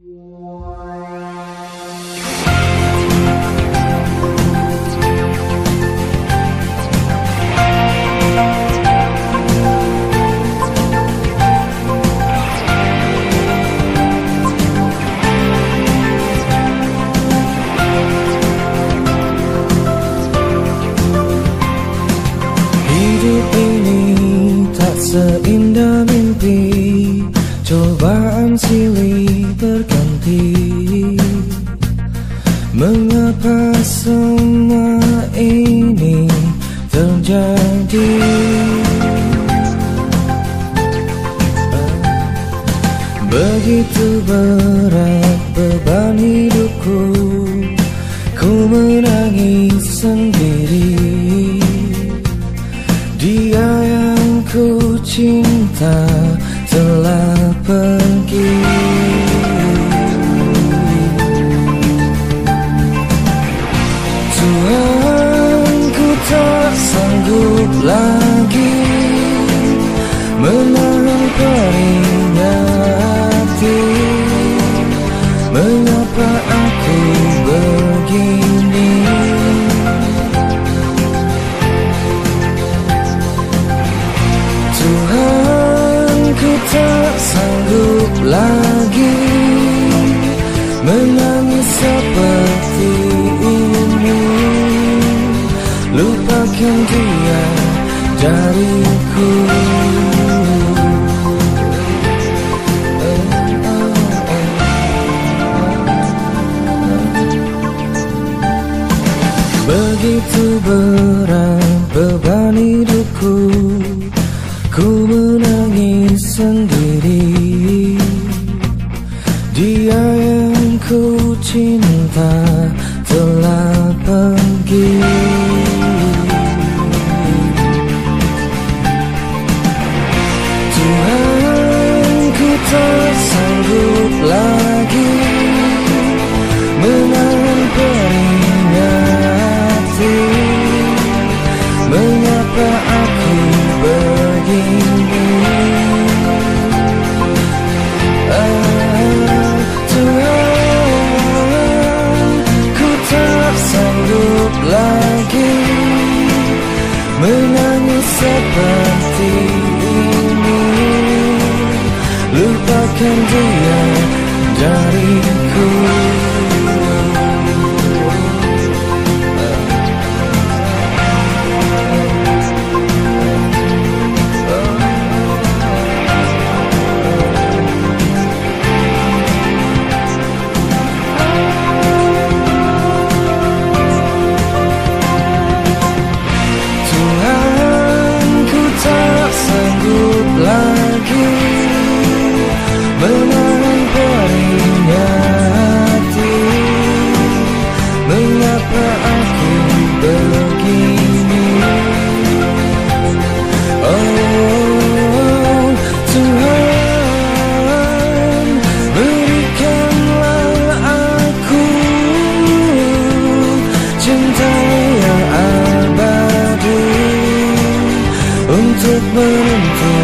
Hidup ini tak seindah mimpi. Cobaan silih berganti Mengapa semua ini terjadi? Begitu berat beban hidupku Ku menangis sendiri. Dia yang ku cinta telah pergi sanggup lagi Menahan perihnya hati Mengapa aku begini? Tuhan ku tak sanggup lagi Begitu berat beban hidupku Ku menangis sendiri. Dia yang ku cinta telah pergi Dia dariku Mengapa aku begini? Oh Tuhan Berikanlah aku Cinta yang abadi Untuk menentukan